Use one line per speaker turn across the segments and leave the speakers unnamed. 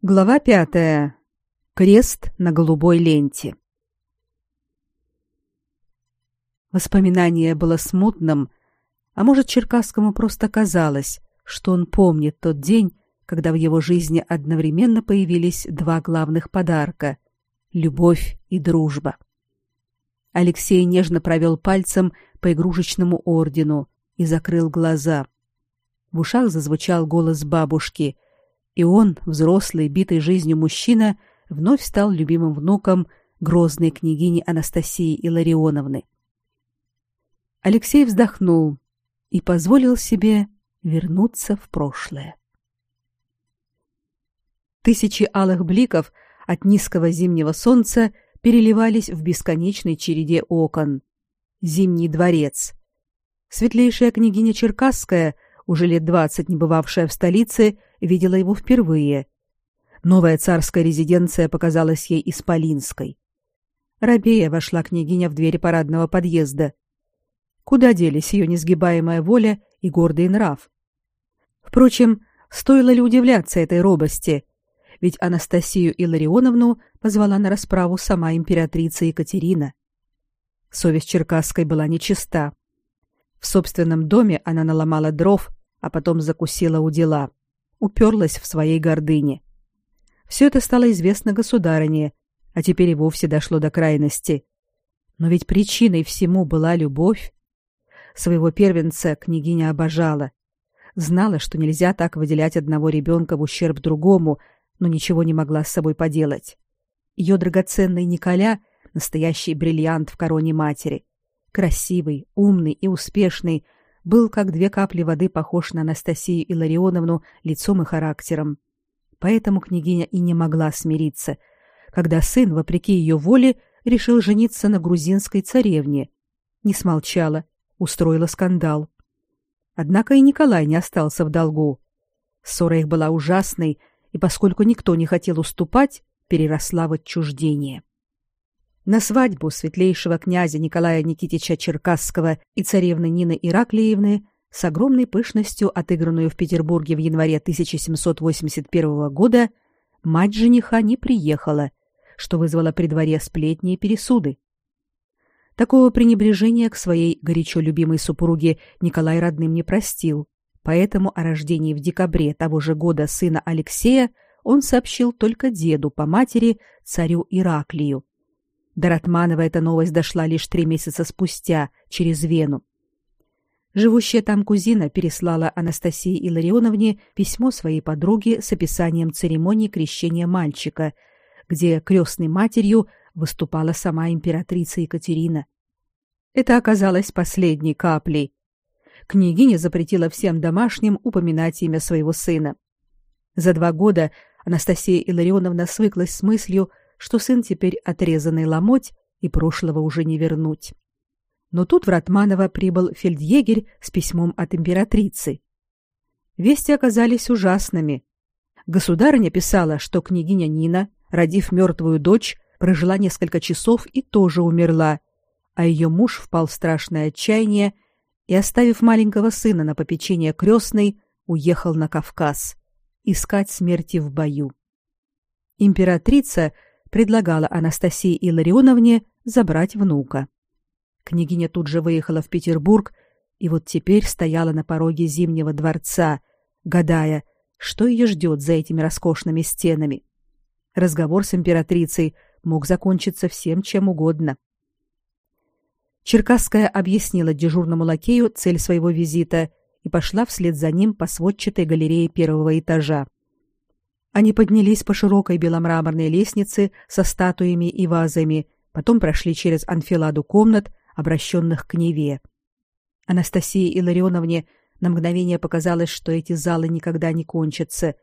Глава пятая. Крест на голубой ленте. Воспоминание было смутным, а может, Черкасскому просто казалось, что он помнит тот день, когда в его жизни одновременно появились два главных подарка любовь и дружба. Алексей нежно провел пальцем по игрушечному ордену и закрыл глаза. В ушах зазвучал голос бабушки — и он, взрослый, битый жизнью мужчина, вновь стал любимым внуком грозной княгини Анастасии Илларионовны. Алексей вздохнул и позволил себе вернуться в прошлое. Тысячи алых бликов от низкого зимнего солнца переливались в бесконечной череде окон. Зимний дворец. Светлейшая княгиня Черкасская, уже лет двадцать не бывавшая в столице, видела его впервые. Новая царская резиденция показалась ей исполинской. Рабея вошла княгиня в дверь парадного подъезда. Куда делись ее несгибаемая воля и гордый нрав? Впрочем, стоило ли удивляться этой робости? Ведь Анастасию Илларионовну позвала на расправу сама императрица Екатерина. Совесть Черкасской была нечиста. В собственном доме она наломала дров, а потом закусила у дела уперлась в своей гордыне. Все это стало известно государыне, а теперь и вовсе дошло до крайности. Но ведь причиной всему была любовь. Своего первенца княгиня обожала. Знала, что нельзя так выделять одного ребенка в ущерб другому, но ничего не могла с собой поделать. Ее драгоценный Николя — настоящий бриллиант в короне матери. Красивый, умный и успешный — был как две капли воды похож на Анастасию Илларионовну лицом и характером. Поэтому княгиня и не могла смириться, когда сын, вопреки ее воле, решил жениться на грузинской царевне. Не смолчала, устроила скандал. Однако и Николай не остался в долгу. Ссора их была ужасной, и поскольку никто не хотел уступать, переросла в отчуждение. На свадьбу светлейшего князя Николая Никитича Черкасского и царевны Нины Ираклиевны с огромной пышностью, отыгранную в Петербурге в январе 1781 года, мать жениха не приехала, что вызвало при дворе сплетни и пересуды. Такого пренебрежения к своей горячо любимой супруге Николай родным не простил, поэтому о рождении в декабре того же года сына Алексея он сообщил только деду по матери, царю Ираклию, до Ратманова эта новость дошла лишь три месяца спустя, через Вену. Живущая там кузина переслала Анастасии Илларионовне письмо своей подруге с описанием церемонии крещения мальчика, где крестной матерью выступала сама императрица Екатерина. Это оказалось последней каплей. Княгиня запретила всем домашним упоминать имя своего сына. За два года Анастасия Илларионовна свыклась с мыслью, что сын теперь отрезанный ломоть и прошлого уже не вернуть. Но тут в Ратманово прибыл фельдъегерь с письмом от императрицы. Вести оказались ужасными. Государыня писала, что княгиня Нина, родив мертвую дочь, прожила несколько часов и тоже умерла, а ее муж впал в страшное отчаяние и, оставив маленького сына на попечение крестной, уехал на Кавказ искать смерти в бою. Императрица предлагала Анастасии Илларионовне забрать внука. Княгиня тут же выехала в Петербург и вот теперь стояла на пороге Зимнего дворца, гадая, что ее ждет за этими роскошными стенами. Разговор с императрицей мог закончиться всем чем угодно. Черкасская объяснила дежурному лакею цель своего визита и пошла вслед за ним по сводчатой галерее первого этажа. Они поднялись по широкой беломраморной лестнице со статуями и вазами, потом прошли через анфиладу комнат, обращенных к Неве. Анастасии Илларионовне на мгновение показалось, что эти залы никогда не кончатся.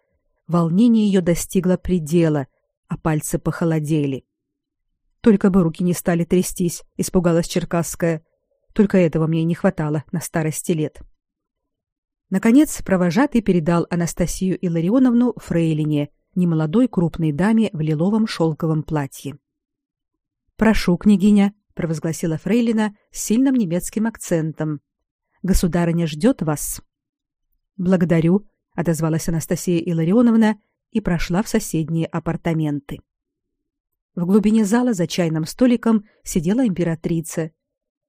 Волнение ее достигло предела, а пальцы похолодели. Только бы руки не стали трястись, испугалась Черкасская. Только этого мне не хватало на старости лет. Наконец, провожатый передал Анастасию Илларионовну фрейлине, немолодой крупной даме в лиловом шелковом платье. «Прошу, княгиня», — провозгласила фрейлина с сильным немецким акцентом. «Государыня ждет вас». «Благодарю», — отозвалась Анастасия Илларионовна и прошла в соседние апартаменты. В глубине зала за чайным столиком сидела императрица.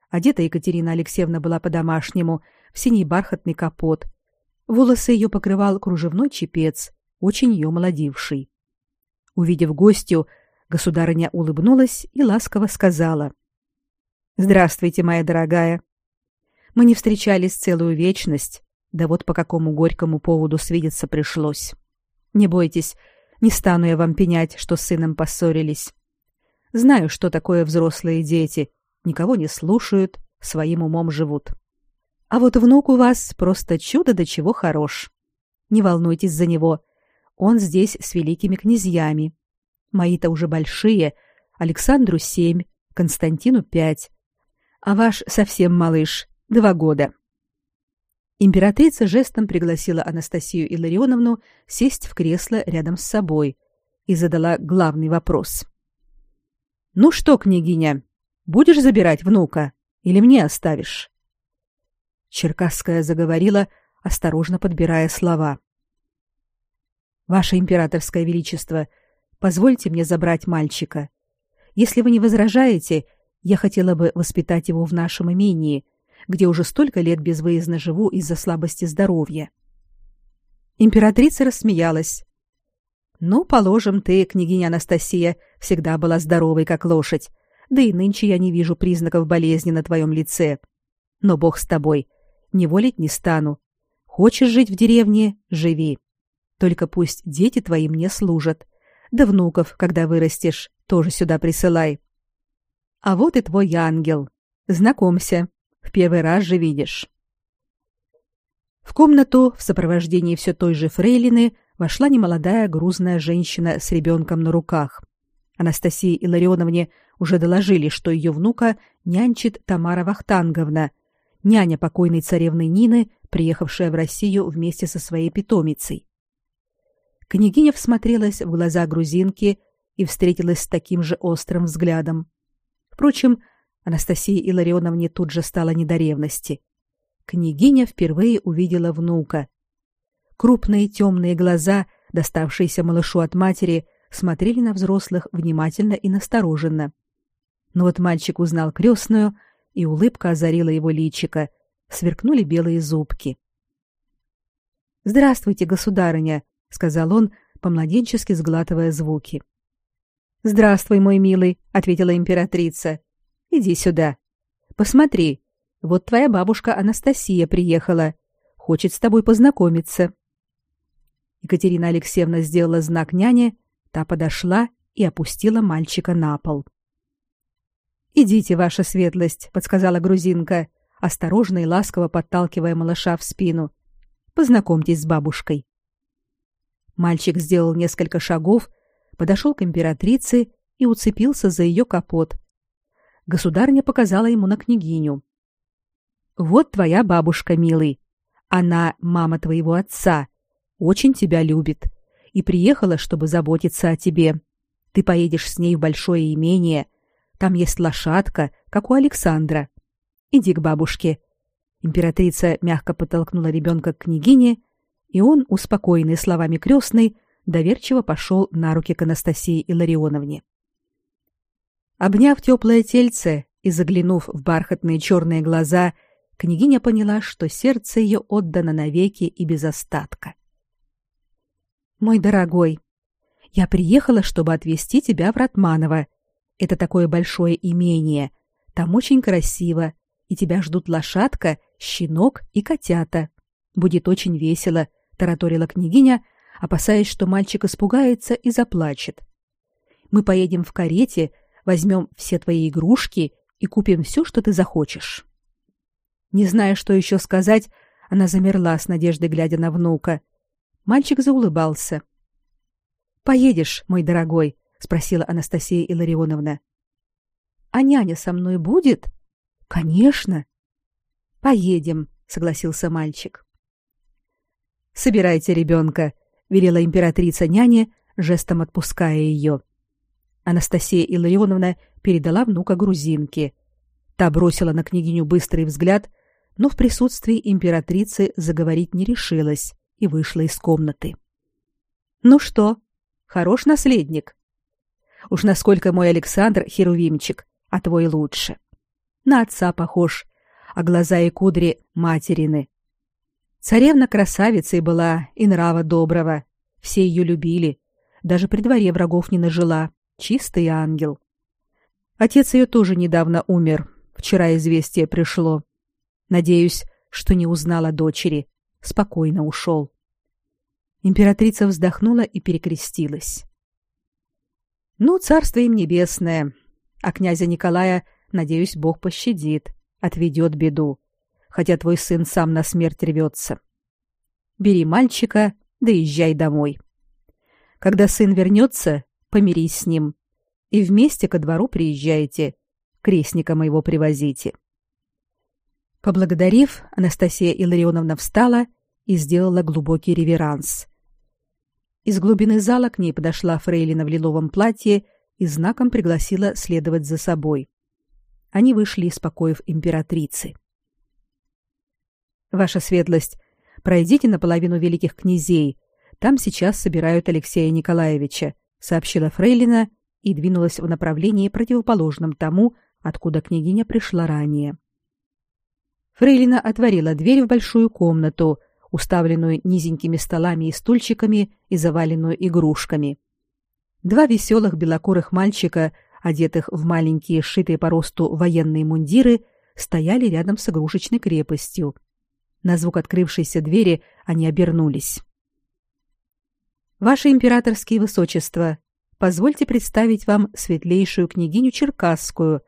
Одета Екатерина Алексеевна была по-домашнему, синий бархатный капот. Волосы ее покрывал кружевной чепец, очень ее молодивший. Увидев гостью, государыня улыбнулась и ласково сказала: "Здравствуйте, моя дорогая. Мы не встречались целую вечность, да вот по какому горькому поводу свидеться пришлось. Не бойтесь, не стану я вам пенять, что с сыном поссорились. Знаю, что такое взрослые дети, никого не слушают, своим умом живут. А вот внук у вас просто чудо до чего хорош. Не волнуйтесь за него, он здесь с великими князьями. Мои-то уже большие, Александру семь, Константину пять, а ваш совсем малыш, два года. Императрица жестом пригласила Анастасию Илларионовну сесть в кресло рядом с собой и задала главный вопрос. Ну что, княгиня, будешь забирать внука или мне оставишь? Черкасская заговорила, осторожно подбирая слова. Ваше императорское величество, позвольте мне забрать мальчика. Если вы не возражаете, я хотела бы воспитать его в нашем имении, где уже столько лет безвыездно живу из-за слабости здоровья. Императрица рассмеялась. Ну, положим, ты, княгиня Анастасия, всегда была здоровой как лошадь. Да и нынче я не вижу признаков болезни на твоем лице. Но бог с тобой, не волить не стану. Хочешь жить в деревне живи. Только пусть дети твои мне служат. Да внуков, когда вырастешь, тоже сюда присылай. А вот и твой ангел. Знакомься. В первый раз же видишь. В комнату в сопровождении все той же фрейлины вошла немолодая грузная женщина с ребенком на руках. Анастасии Илларионовне уже доложили, что ее внука нянчит Тамара Вахтанговна, няня покойной царевны Нины, приехавшая в Россию вместе со своей питомицей. Княгиня всмотрелась в глаза грузинки и встретилась с таким же острым взглядом. Впрочем, Анастасии Илларионовне тут же стало не до ревности. Княгиня впервые увидела внука. Крупные темные глаза, доставшиеся малышу от матери, смотрели на взрослых внимательно и настороженно. Но вот мальчик узнал крестную, и улыбка озарила его личико, сверкнули белые зубки. «Здравствуйте, государыня», — сказал он, по-младенчески сглатывая звуки. «Здравствуй, мой милый», — ответила императрица. «Иди сюда. Посмотри, вот твоя бабушка Анастасия приехала. Хочет с тобой познакомиться». Екатерина Алексеевна сделала знак няне, та подошла и опустила мальчика на пол. «Идите, ваша светлость», — подсказала грузинка, осторожно и ласково подталкивая малыша в спину. «Познакомьтесь с бабушкой». Мальчик сделал несколько шагов, подошел к императрице и уцепился за ее капот. Государня показала ему на княгиню. «Вот твоя бабушка, милый. Она мама твоего отца, очень тебя любит и приехала, чтобы заботиться о тебе. Ты поедешь с ней в большое имение. Там есть лошадка, как у Александра. Иди к бабушке. Императрица мягко подтолкнула ребенка к княгине, и он, успокоенный словами крестной, доверчиво пошел на руки к Анастасии Илларионовне. Обняв теплое тельце и заглянув в бархатные черные глаза, княгиня поняла, что сердце ее отдано навеки и без остатка. Мой дорогой, я приехала, чтобы отвезти тебя в Ратманово. Это такое большое имение. Там очень красиво, и тебя ждут лошадка, щенок и котята. Будет очень весело, тараторила княгиня, опасаясь, что мальчик испугается и заплачет. Мы поедем в карете, возьмем все твои игрушки и купим все, что ты захочешь. Не зная, что еще сказать, она замерла с надеждой, глядя на внука. Мальчик заулыбался. Поедешь, мой дорогой, спросила Анастасия Илларионовна. А няня со мной будет? Конечно. Поедем, согласился мальчик. Собирайте ребенка», — велела императрица няне, жестом отпуская ее. Анастасия Илларионовна передала внука грузинке. Та бросила на княгиню быстрый взгляд, но в присутствии императрицы заговорить не решилась и вышла из комнаты. Ну что, хорош наследник? Уж насколько мой Александр херувимчик, а твой лучше. На отца похож, а глаза и кудри материны. Царевна красавицей была и нрава доброго. Все ее любили, даже при дворе врагов не нажила. Чистый ангел. Отец ее тоже недавно умер. Вчера известие пришло. Надеюсь, что не узнала дочери. Спокойно ушел. Императрица вздохнула и перекрестилась. Ну, царство им небесное. А князя Николая, надеюсь, Бог пощадит, отведет беду, хотя твой сын сам на смерть рвется. Бери мальчика, да езжай домой. Когда сын вернется, помирись с ним и вместе ко двору приезжайте, крестника моего привозите. Поблагодарив, Анастасия Илларионовна встала и сделала глубокий реверанс. Из глубины зала к ней подошла фрейлина в лиловом платье и знаком пригласила следовать за собой. Они вышли из покоев императрицы. Ваша светлость, пройдите наполовину великих князей. Там сейчас собирают Алексея Николаевича, сообщила фрейлина и двинулась в направлении противоположном тому, откуда княгиня пришла ранее. Фрейлина отворила дверь в большую комнату, уставленную низенькими столами и стульчиками и заваленную игрушками. Два веселых белокурых мальчика, одетых в маленькие сшитые по росту военные мундиры, стояли рядом с игрушечной крепостью. На звук открывшейся двери они обернулись. Ваше императорские высочества, позвольте представить вам светлейшую княгиню Черкасскую,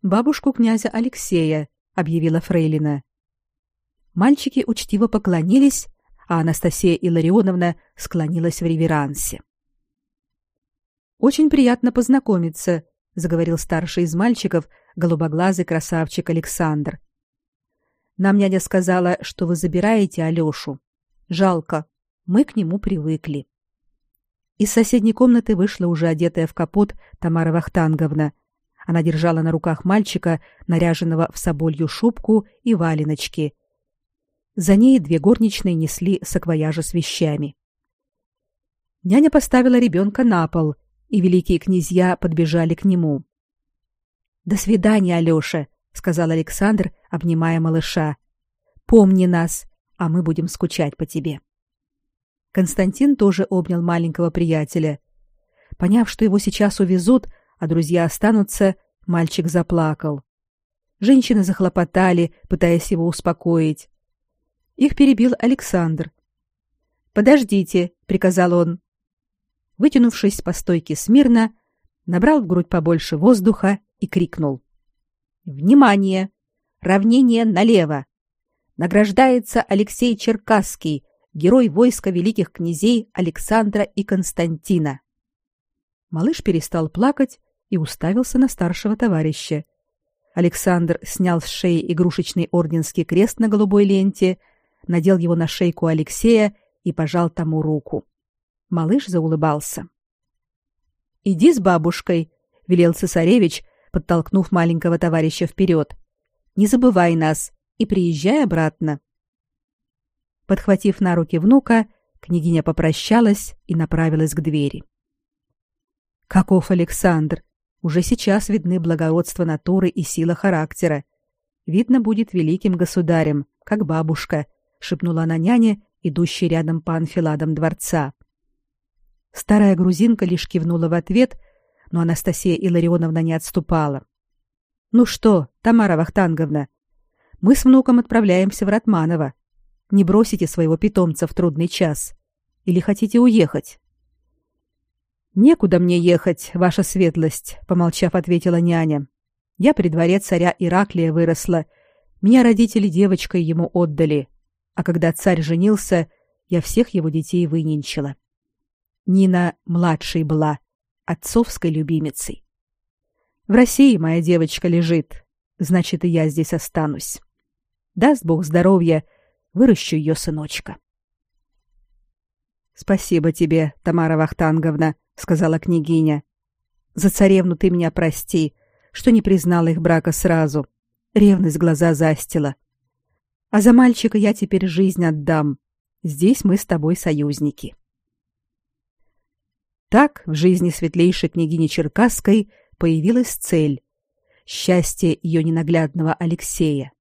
бабушку князя Алексея, объявила фрейлина. Мальчики учтиво поклонились, а Анастасия Илларионовна склонилась в реверансе. Очень приятно познакомиться, заговорил старший из мальчиков, голубоглазый красавчик Александр. Нам няня сказала, что вы забираете Алёшу. Жалко, мы к нему привыкли. Из соседней комнаты вышла уже одетая в капот Тамара Вахтанговна. Она держала на руках мальчика, наряженного в соболью шубку и валеночки, за ней две горничные несли саквояжи с вещами. Няня поставила ребенка на пол, и великие князья подбежали к нему. До свидания, Алёша, сказал Александр, обнимая малыша. Помни нас, а мы будем скучать по тебе. Константин тоже обнял маленького приятеля. Поняв, что его сейчас увезут, а друзья останутся, мальчик заплакал. Женщины захлопотали, пытаясь его успокоить. Их перебил Александр. "Подождите", приказал он. Вытянувшись по стойке смирно, набрал в грудь побольше воздуха и крикнул: "Внимание! Равнение налево! Награждается Алексей Черкасский, герой войска великих князей Александра и Константина". Малыш перестал плакать и уставился на старшего товарища. Александр снял с шеи игрушечный орденский крест на голубой ленте надел его на шейку Алексея и пожал тому руку. Малыш заулыбался. Иди с бабушкой, велел цесаревич, подтолкнув маленького товарища вперед. Не забывай нас и приезжай обратно. Подхватив на руки внука, княгиня попрощалась и направилась к двери. Каков Александр! Уже сейчас видны благородство натуры и сила характера. Видно будет великим государем, как бабушка, шепнула она няне, идущей рядом по анфиладам дворца. Старая грузинка лишь кивнула в ответ, но Анастасия Илларионовна не отступала. Ну что, Тамара Вахтанговна, мы с внуком отправляемся в Ратманово. Не бросите своего питомца в трудный час или хотите уехать? Некуда мне ехать, ваша светлость, помолчав, ответила няня. Я при дворе царя Ираклия выросла. Меня родители девочкой ему отдали а когда царь женился, я всех его детей выненчила. Нина младшей была, отцовской любимицей. В России моя девочка лежит, значит, и я здесь останусь. Даст Бог здоровья, выращу ее сыночка. Спасибо тебе, Тамара Вахтанговна, сказала княгиня. За царевну ты меня прости, что не признала их брака сразу. Ревность глаза застила. А за мальчика я теперь жизнь отдам. Здесь мы с тобой союзники. Так в жизни светлейшей княгини Черкасской появилась цель счастье ее ненаглядного Алексея.